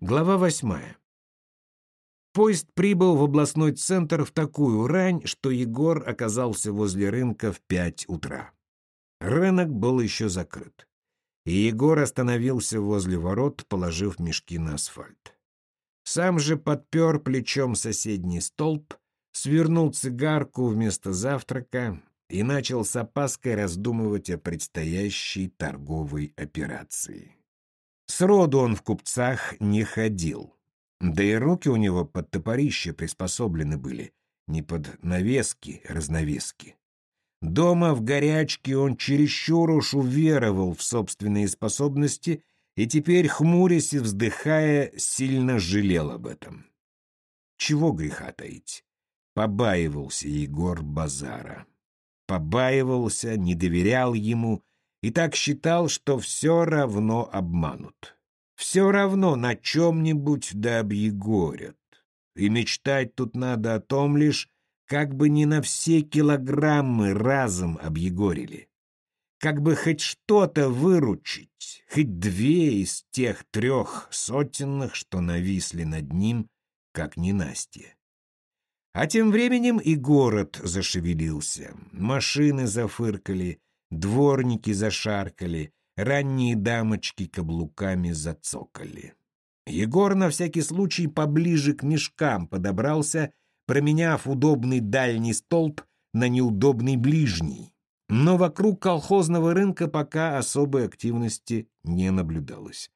Глава восьмая. Поезд прибыл в областной центр в такую рань, что Егор оказался возле рынка в пять утра. Рынок был еще закрыт, и Егор остановился возле ворот, положив мешки на асфальт. Сам же подпер плечом соседний столб, свернул цигарку вместо завтрака и начал с опаской раздумывать о предстоящей торговой операции. Сроду он в купцах не ходил. Да и руки у него под топорище приспособлены были, не под навески, разновески. Дома в горячке он чересчур уж уверовал в собственные способности и теперь, хмурясь и вздыхая, сильно жалел об этом. Чего греха таить? Побаивался Егор Базара. Побаивался, не доверял ему — и так считал, что все равно обманут. Все равно на чем-нибудь да объегорят. И мечтать тут надо о том лишь, как бы не на все килограммы разом объегорили. Как бы хоть что-то выручить, хоть две из тех трех сотенных, что нависли над ним, как ненастье. А тем временем и город зашевелился, машины зафыркали, Дворники зашаркали, ранние дамочки каблуками зацокали. Егор на всякий случай поближе к мешкам подобрался, променяв удобный дальний столб на неудобный ближний. Но вокруг колхозного рынка пока особой активности не наблюдалось.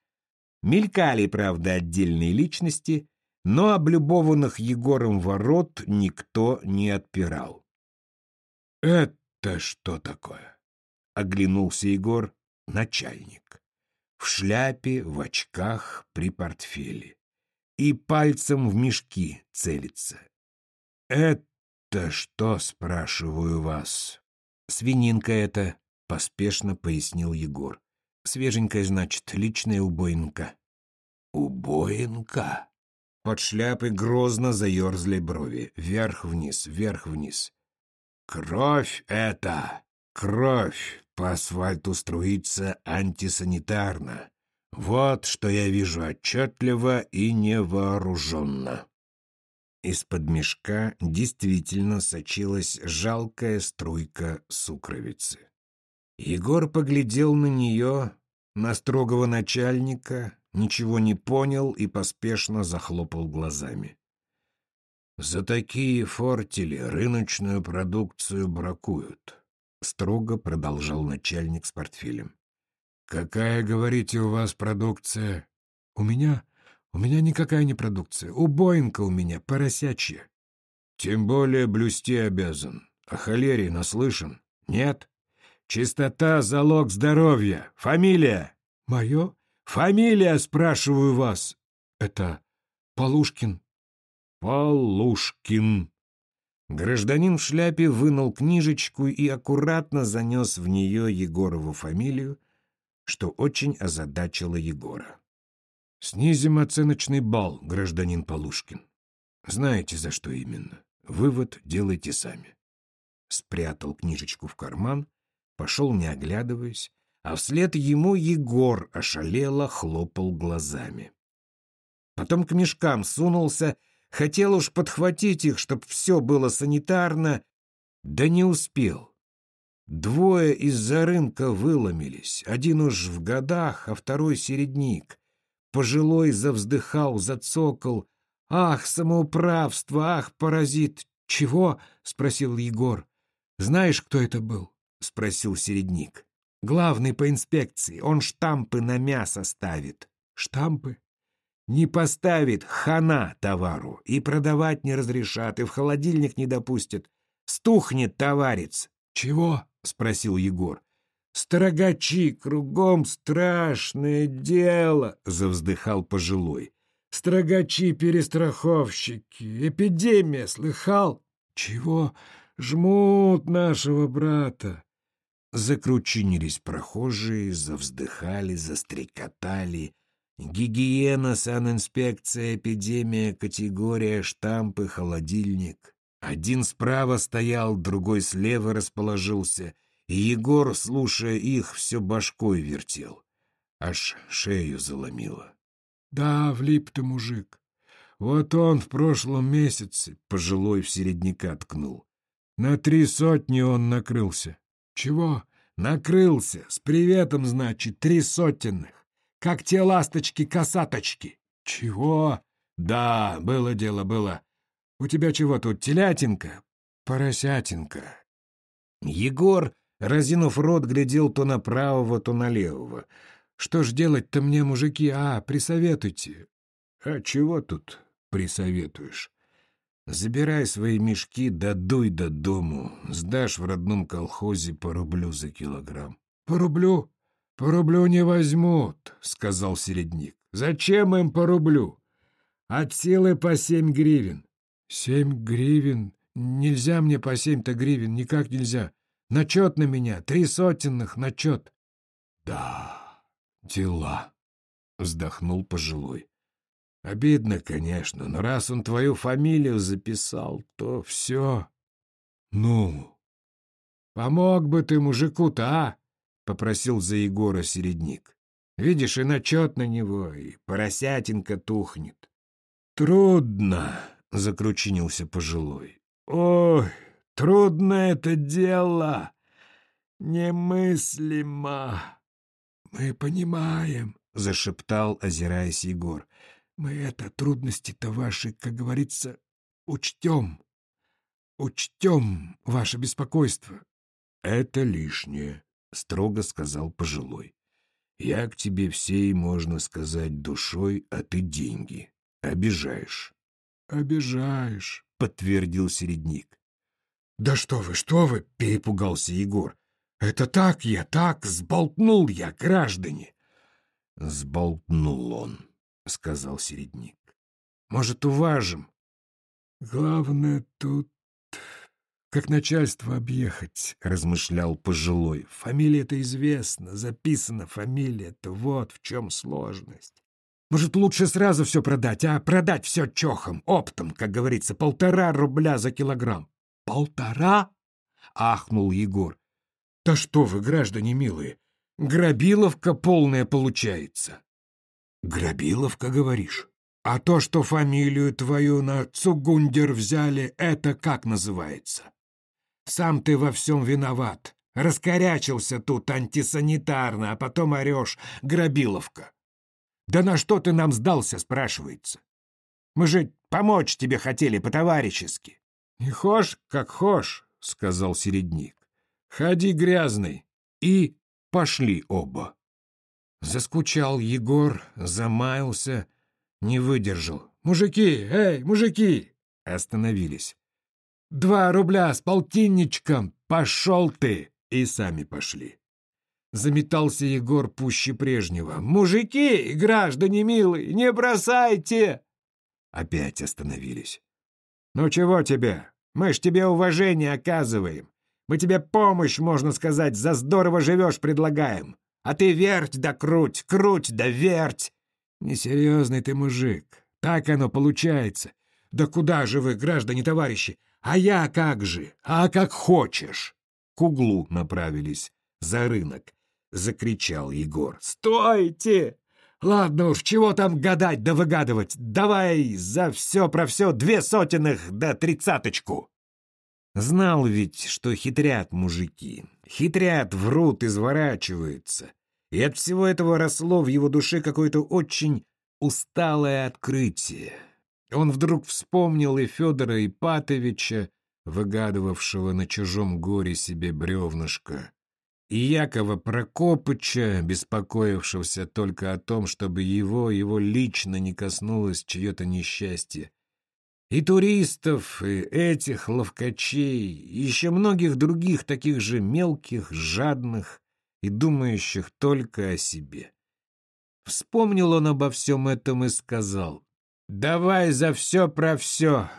Мелькали, правда, отдельные личности, но облюбованных Егором ворот никто не отпирал. «Это что такое?» — оглянулся Егор, начальник. В шляпе, в очках, при портфеле. И пальцем в мешки целится. «Это что, спрашиваю вас?» «Свининка это», — поспешно пояснил Егор. «Свеженькая, значит, личная убоинка». «Убоинка?» Под шляпой грозно заерзли брови. Вверх-вниз, вверх-вниз. «Кровь это!» Кровь по асфальту струится антисанитарно. Вот что я вижу отчетливо и невооруженно. Из-под мешка действительно сочилась жалкая струйка сукровицы. Егор поглядел на нее, на строгого начальника, ничего не понял и поспешно захлопал глазами. За такие фортели рыночную продукцию бракуют. — строго продолжал начальник с портфелем. «Какая, говорите, у вас продукция?» «У меня? У меня никакая не продукция. Убоинка у меня, поросячья». «Тем более блюсти обязан. О холере наслышан? Нет? Чистота — залог здоровья. Фамилия?» «Мое? Фамилия, спрашиваю вас». «Это Полушкин». «Полушкин», Гражданин в шляпе вынул книжечку и аккуратно занес в нее Егорову фамилию, что очень озадачило Егора. «Снизим оценочный балл, гражданин Полушкин. Знаете, за что именно. Вывод делайте сами». Спрятал книжечку в карман, пошел не оглядываясь, а вслед ему Егор ошалело хлопал глазами. Потом к мешкам сунулся Хотел уж подхватить их, чтоб все было санитарно, да не успел. Двое из-за рынка выломились, один уж в годах, а второй середник. Пожилой завздыхал, зацокал. «Ах, самоуправство! Ах, паразит!» «Чего?» — спросил Егор. «Знаешь, кто это был?» — спросил середник. «Главный по инспекции. Он штампы на мясо ставит». «Штампы?» Не поставит хана товару, и продавать не разрешат, и в холодильник не допустят. Стухнет товарец. — Чего? — спросил Егор. — Строгачи, кругом страшное дело, — завздыхал пожилой. — Строгачи-перестраховщики, эпидемия, слыхал? — Чего? Жмут нашего брата. Закручинились прохожие, завздыхали, застрекотали. Гигиена, санинспекция, эпидемия, категория, штампы, холодильник. Один справа стоял, другой слева расположился, и Егор, слушая их, все башкой вертел. Аж шею заломило. Да, влип ты, мужик. Вот он в прошлом месяце, пожилой в середняка ткнул. На три сотни он накрылся. Чего? Накрылся. С приветом, значит, три сотенных. Как те ласточки-косаточки. Чего? Да, было дело, было. У тебя чего тут, телятинка? Поросятинка. Егор, разинув рот, глядел то на правого, то на левого. Что ж делать-то мне, мужики, а, присоветуйте. А чего тут присоветуешь? Забирай свои мешки, да дуй до дому. Сдашь в родном колхозе по рублю за килограмм. По рублю? По рублю не возьмут, сказал середник. Зачем им по рублю? От силы по семь гривен. Семь гривен? Нельзя мне по семь-то гривен, никак нельзя. Начет на меня, три сотенных начет. Да, дела, вздохнул пожилой. Обидно, конечно, но раз он твою фамилию записал, то все. Ну, помог бы ты мужику-то, а? Попросил за Егора середник. Видишь, и начет на него, и поросятинка тухнет. Трудно, закручинился пожилой. Ой, трудно это дело. Немыслимо. Мы понимаем, зашептал, озираясь Егор. Мы это, трудности-то ваши, как говорится, учтем. Учтем ваше беспокойство. — Это лишнее, — строго сказал пожилой. — Я к тебе всей, можно сказать, душой, а ты деньги. Обижаешь. — Обижаешь, — подтвердил середник. — Да что вы, что вы, — перепугался Егор. — Это так я, так, сболтнул я, граждане. Сболтнул он. — сказал середник. «Может, уважим?» «Главное тут как начальство объехать», — размышлял пожилой. «Фамилия-то известна, записана фамилия-то, вот в чем сложность. Может, лучше сразу все продать, а продать все чохом, оптом, как говорится, полтора рубля за килограмм». «Полтора?» — ахнул Егор. «Да что вы, граждане милые, грабиловка полная получается». Грабиловка, говоришь? А то, что фамилию твою на Цугундер взяли, это как называется? Сам ты во всем виноват. Раскорячился тут антисанитарно, а потом орешь «Грабиловка». Да на что ты нам сдался, спрашивается? Мы же помочь тебе хотели по-товарищески. Не хошь, как хошь, сказал середник. Ходи грязный. И пошли оба. Заскучал Егор, замаялся, не выдержал. «Мужики! Эй, мужики!» Остановились. «Два рубля с полтинничком! Пошел ты!» И сами пошли. Заметался Егор пуще прежнего. «Мужики, граждане милые, не бросайте!» Опять остановились. «Ну чего тебе? Мы ж тебе уважение оказываем. Мы тебе помощь, можно сказать, за здорово живешь предлагаем. А ты верть да круть, круть да верть. Несерьезный ты мужик. Так оно получается. Да куда же вы, граждане-товарищи? А я как же? А как хочешь. К углу направились. За рынок. Закричал Егор. «Стойте! Ладно уж, чего там гадать да выгадывать? Давай за все про все две сотенных да тридцаточку!» Знал ведь, что хитрят мужики. Хитрят, врут, изворачиваются. И от всего этого росло в его душе какое-то очень усталое открытие. Он вдруг вспомнил и Федора Ипатовича, выгадывавшего на чужом горе себе бревнышко, и Якова Прокопыча, беспокоившегося только о том, чтобы его, его лично не коснулось чье-то несчастье, и туристов, и этих ловкачей, и еще многих других таких же мелких, жадных и думающих только о себе. Вспомнил он обо всем этом и сказал, «Давай за все про все».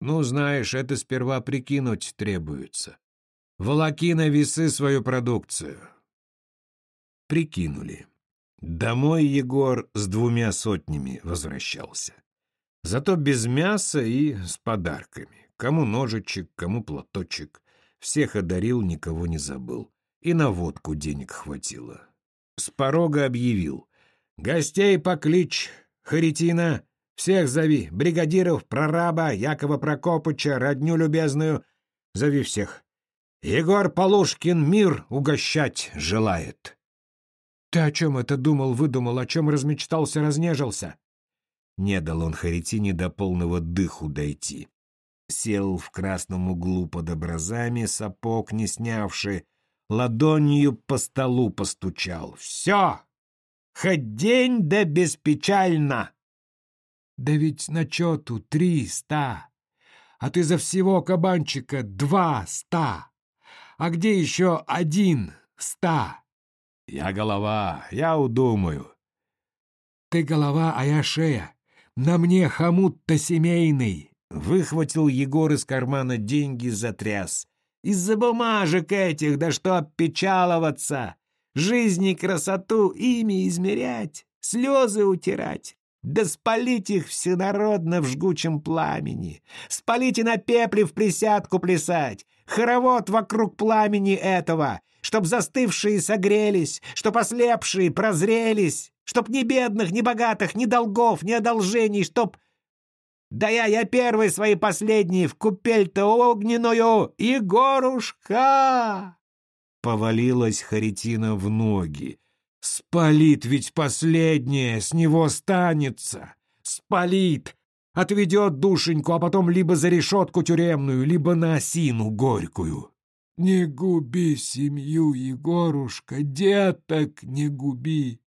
Ну, знаешь, это сперва прикинуть требуется. Волоки на весы свою продукцию. Прикинули. Домой Егор с двумя сотнями возвращался. Зато без мяса и с подарками. Кому ножичек, кому платочек. Всех одарил, никого не забыл. И на водку денег хватило. С порога объявил. Гостей поклич, Харитина, всех зови, бригадиров, прораба, Якова Прокопыча, родню любезную. Зови всех. Егор Полушкин мир угощать желает. Ты о чем это думал, выдумал, о чем размечтался, разнежился? Не дал он Харитине до полного дыху дойти. Сел в красном углу под образами, сапог не снявший, ладонью по столу постучал. «Все! Хоть день да беспечально!» «Да ведь начету три ста, а ты за всего кабанчика два ста, а где еще один ста?» «Я голова, я удумаю». «Ты голова, а я шея. На мне хомут-то семейный!» Выхватил Егор из кармана деньги, затряс. «Из-за бумажек этих, да что опечаловаться! Жизни красоту ими измерять, слезы утирать, да спалить их всенародно в жгучем пламени, спалить и на пепле в присядку плясать, хоровод вокруг пламени этого, чтоб застывшие согрелись, чтоб ослепшие прозрелись, чтоб ни бедных, ни богатых, ни долгов, ни одолжений, чтоб... Да я, я первый свои последние в купель-то огненную, Егорушка!» Повалилась Харитина в ноги. «Спалит ведь последнее, с него станется! Спалит! Отведет душеньку, а потом либо за решетку тюремную, либо на осину горькую!» «Не губи семью, Егорушка, деток не губи!»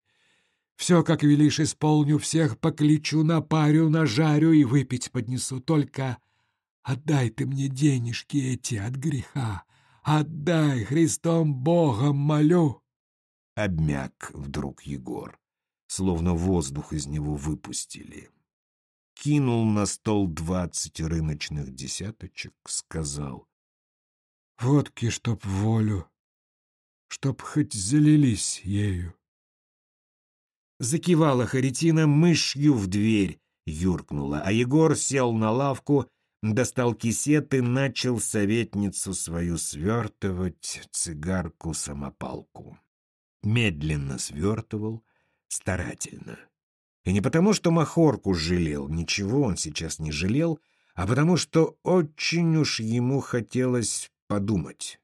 Все, как велишь, исполню, всех покличу, напарю, нажарю и выпить поднесу. Только отдай ты мне денежки эти от греха. Отдай, Христом Богом молю!» Обмяк вдруг Егор, словно воздух из него выпустили. Кинул на стол двадцать рыночных десяточек, сказал. «Водки, чтоб волю, чтоб хоть залились ею». Закивала Харитина мышью в дверь, юркнула, а Егор сел на лавку, достал кисет и начал советницу свою свертывать, цигарку-самопалку. Медленно свертывал, старательно. И не потому, что Махорку жалел, ничего он сейчас не жалел, а потому, что очень уж ему хотелось подумать.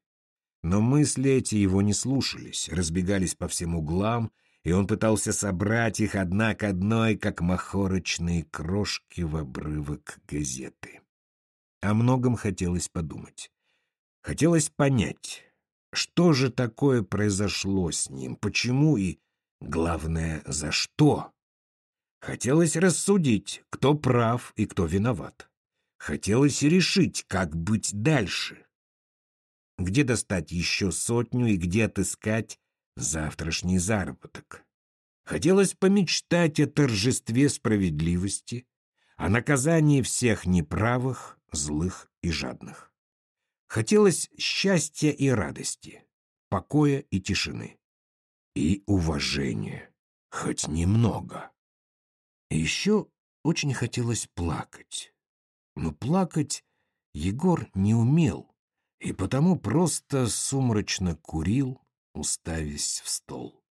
Но мысли эти его не слушались, разбегались по всем углам, и он пытался собрать их одна к одной, как махорочные крошки в обрывок газеты. О многом хотелось подумать. Хотелось понять, что же такое произошло с ним, почему и, главное, за что. Хотелось рассудить, кто прав и кто виноват. Хотелось решить, как быть дальше. Где достать еще сотню и где отыскать завтрашний заработок. Хотелось помечтать о торжестве справедливости, о наказании всех неправых, злых и жадных. Хотелось счастья и радости, покоя и тишины. И уважения, хоть немного. И еще очень хотелось плакать. Но плакать Егор не умел, и потому просто сумрачно курил, уставясь в стол.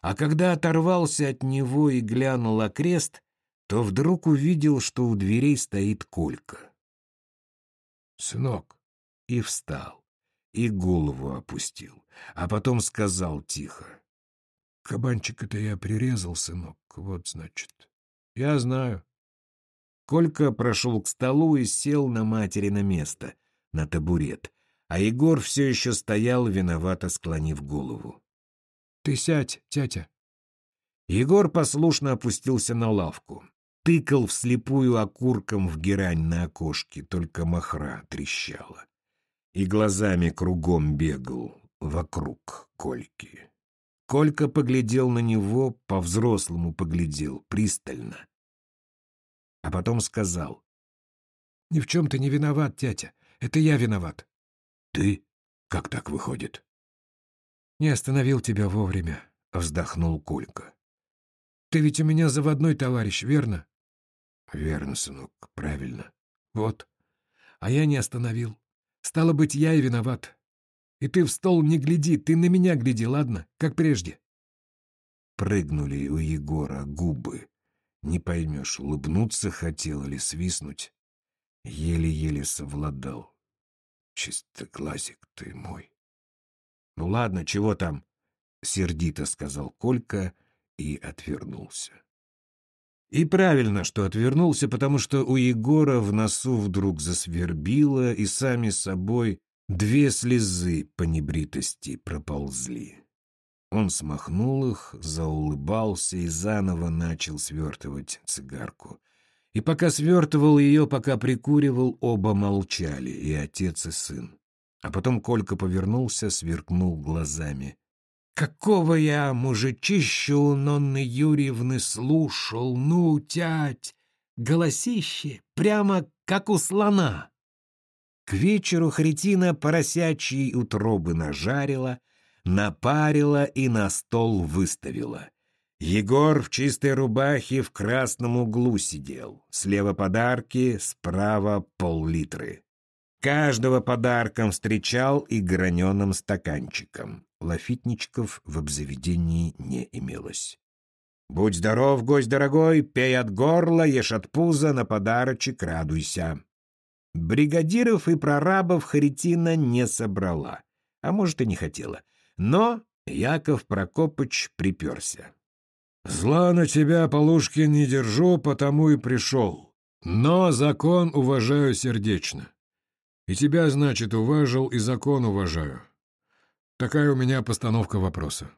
А когда оторвался от него и глянул окрест, то вдруг увидел, что у дверей стоит Колька. «Сынок!» И встал, и голову опустил, а потом сказал тихо. «Кабанчика-то я прирезал, сынок, вот значит. Я знаю». Колька прошел к столу и сел на матери на место, на табурет, а Егор все еще стоял, виновато склонив голову. «Ты сядь, тятя». Егор послушно опустился на лавку. Тыкал вслепую окурком в герань на окошке, только махра трещала. И глазами кругом бегал, вокруг Кольки. Колька поглядел на него, по-взрослому поглядел, пристально. А потом сказал. «Ни в чем ты не виноват, тятя. Это я виноват. «Ты? Как так выходит?» «Не остановил тебя вовремя», — вздохнул Колька. «Ты ведь у меня заводной товарищ, верно?» «Верно, сынок, правильно. Вот. А я не остановил. Стало быть, я и виноват. И ты в стол не гляди, ты на меня гляди, ладно? Как прежде». прыгнули у Егора губы. Не поймешь, улыбнуться хотел или свистнуть. Еле-еле совладал. Чисто глазик ты мой. Ну ладно, чего там? Сердито сказал Колька и отвернулся. И правильно, что отвернулся, потому что у Егора в носу вдруг засвербило, и сами собой две слезы по небритости проползли. Он смахнул их, заулыбался и заново начал свертывать цигарку. И пока свертывал ее, пока прикуривал, оба молчали, и отец, и сын. А потом Колька повернулся, сверкнул глазами. «Какого я мужичищу Нонны Юрьевны слушал, ну, тять! Голосище прямо как у слона!» К вечеру Хретина поросячьей утробы нажарила — напарила и на стол выставила. Егор в чистой рубахе в красном углу сидел. Слева подарки, справа пол-литры. Каждого подарком встречал и граненым стаканчиком. Лафитничков в обзаведении не имелось. «Будь здоров, гость дорогой, пей от горла, ешь от пуза, на подарочек радуйся». Бригадиров и прорабов Харитина не собрала, а может и не хотела — но Яков Прокопыч приперся. «Зла на тебя, Полушкин, не держу, потому и пришел. Но закон уважаю сердечно. И тебя, значит, уважил, и закон уважаю. Такая у меня постановка вопроса».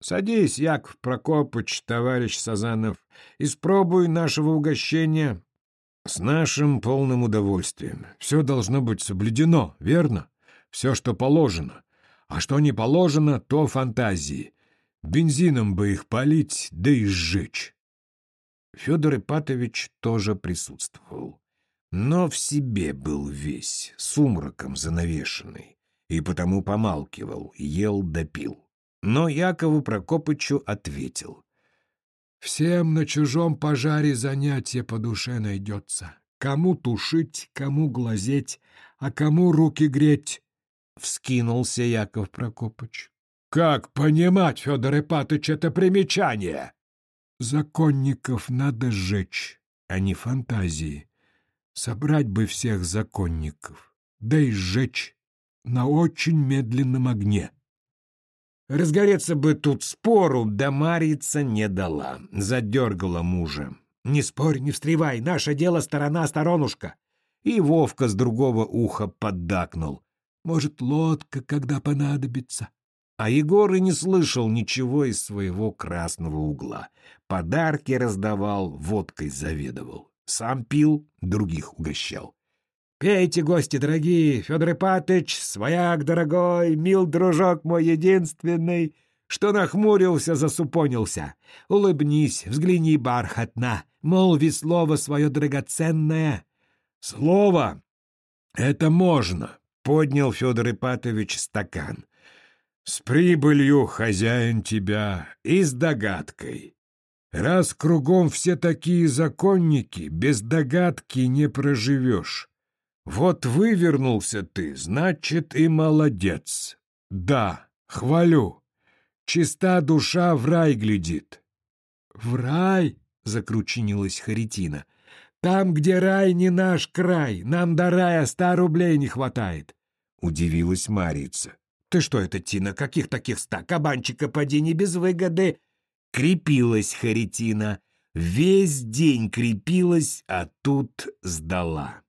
«Садись, Яков Прокопыч, товарищ Сазанов, испробуй нашего угощения». «С нашим полным удовольствием. Все должно быть соблюдено, верно? Все, что положено. А что не положено, то фантазии. Бензином бы их полить, да и сжечь. Федор Ипатович тоже присутствовал. Но в себе был весь, сумраком занавешенный, и потому помалкивал, ел да пил. Но Якову Прокопычу ответил. «Всем на чужом пожаре занятие по душе найдется. Кому тушить, кому глазеть, а кому руки греть. — вскинулся Яков Прокопыч. «Как понимать, Федор Ипатыч, это примечание?» «Законников надо сжечь, а не фантазии. Собрать бы всех законников, да и сжечь на очень медленном огне». Разгореться бы тут спору, да Марица не дала, задергала мужа. «Не спорь, не встревай, наше дело сторона-сторонушка». И Вовка с другого уха поддакнул. Может, лодка, когда понадобится. А Егор и не слышал ничего из своего красного угла. Подарки раздавал, водкой заведовал. Сам пил, других угощал. «Пейте, гости дорогие, Федор Ипатыч, свояк дорогой, мил дружок мой единственный, что нахмурился, засупонился. Улыбнись, взгляни бархатно, молви слово свое драгоценное». «Слово? Это можно», Поднял Федор Ипатович стакан. «С прибылью, хозяин тебя, и с догадкой. Раз кругом все такие законники, без догадки не проживешь. Вот вывернулся ты, значит, и молодец. Да, хвалю. Чиста душа в рай глядит». «В рай?» — закручинилась Харитина. Там, где рай не наш край, нам до рая ста рублей не хватает. Удивилась Марица. Ты что это, Тина, каких таких ста? Кабанчика поди не без выгоды. Крепилась Харитина. Весь день крепилась, а тут сдала.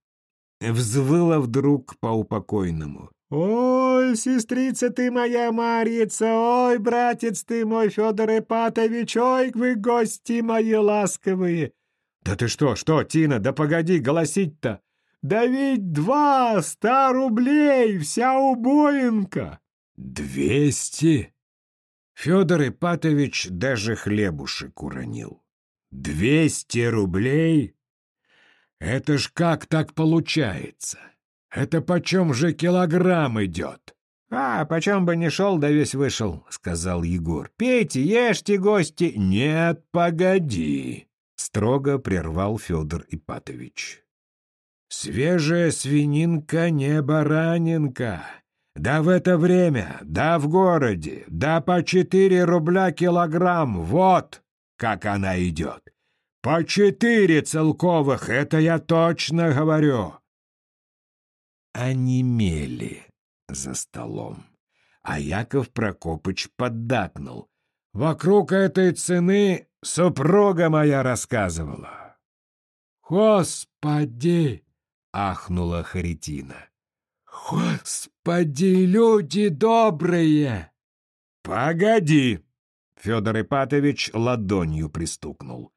Взвыла вдруг по упокойному. «Ой, сестрица ты моя Марица, ой, братец ты мой Федор Ипатович, ой, вы гости мои ласковые!» «Да ты что, что, Тина, да погоди, голосить-то!» «Да ведь два ста рублей, вся убоинка!» «Двести?» Федор Ипатович даже хлебушек уронил. «Двести рублей? Это ж как так получается? Это почем же килограмм идет?» «А, почем бы не шел, да весь вышел», — сказал Егор. «Пейте, ешьте, гости». «Нет, погоди», — строго прервал Федор Ипатович. «Свежая свининка не баранинка. Да в это время, да в городе, да по четыре рубля килограмм, вот как она идет. По четыре целковых, это я точно говорю. Онемели за столом, а Яков Прокопыч поддакнул. Вокруг этой цены супруга моя рассказывала. «Господи!» — ахнула Харитина. «Господи, люди добрые!» «Погоди!» — Федор Ипатович ладонью пристукнул.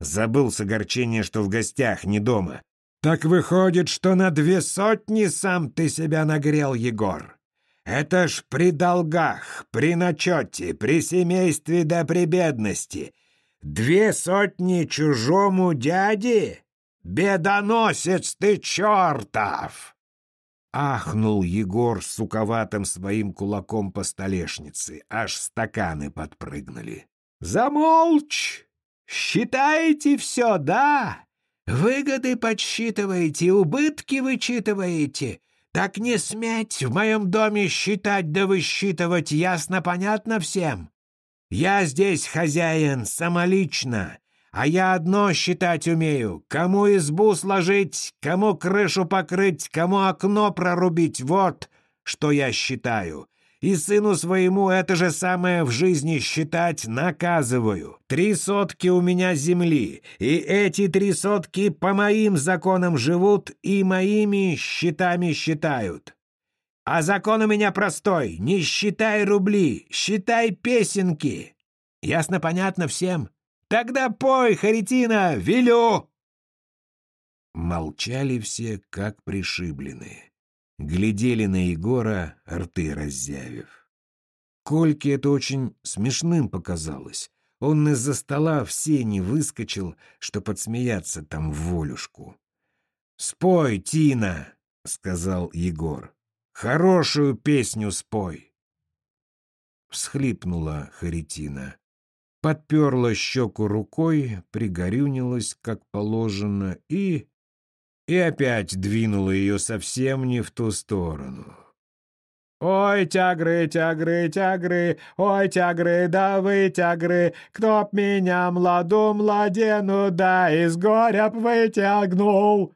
Забыл с огорчения, что в гостях, не дома. «Так выходит, что на две сотни сам ты себя нагрел, Егор. Это ж при долгах, при начете, при семействе да при бедности. Две сотни чужому дяде? Бедоносец ты чертов!» Ахнул Егор суковатым своим кулаком по столешнице, аж стаканы подпрыгнули. «Замолчь! Считаете все, да? Выгоды подсчитываете, убытки вычитываете. Так не сметь в моем доме считать да высчитывать, ясно-понятно всем. Я здесь хозяин самолично, а я одно считать умею. Кому избу сложить, кому крышу покрыть, кому окно прорубить. Вот что я считаю. И сыну своему это же самое в жизни считать наказываю. Три сотки у меня земли, и эти три сотки по моим законам живут и моими счетами считают. А закон у меня простой. Не считай рубли, считай песенки. Ясно-понятно всем? Тогда пой, Харитина, велю!» Молчали все, как пришибленные. Глядели на Егора, рты раззявив. Кольке это очень смешным показалось. Он из-за стола все не выскочил, что подсмеяться там в волюшку. «Спой, Тина!» — сказал Егор. «Хорошую песню спой!» Всхлипнула Харитина подперла щеку рукой, пригорюнилась, как положено, и... и опять двинула ее совсем не в ту сторону. «Ой, тягры, тягры, тягры, ой, тягры, да вы тягры, кто б меня, младу младену, да из горя б вытягнул!»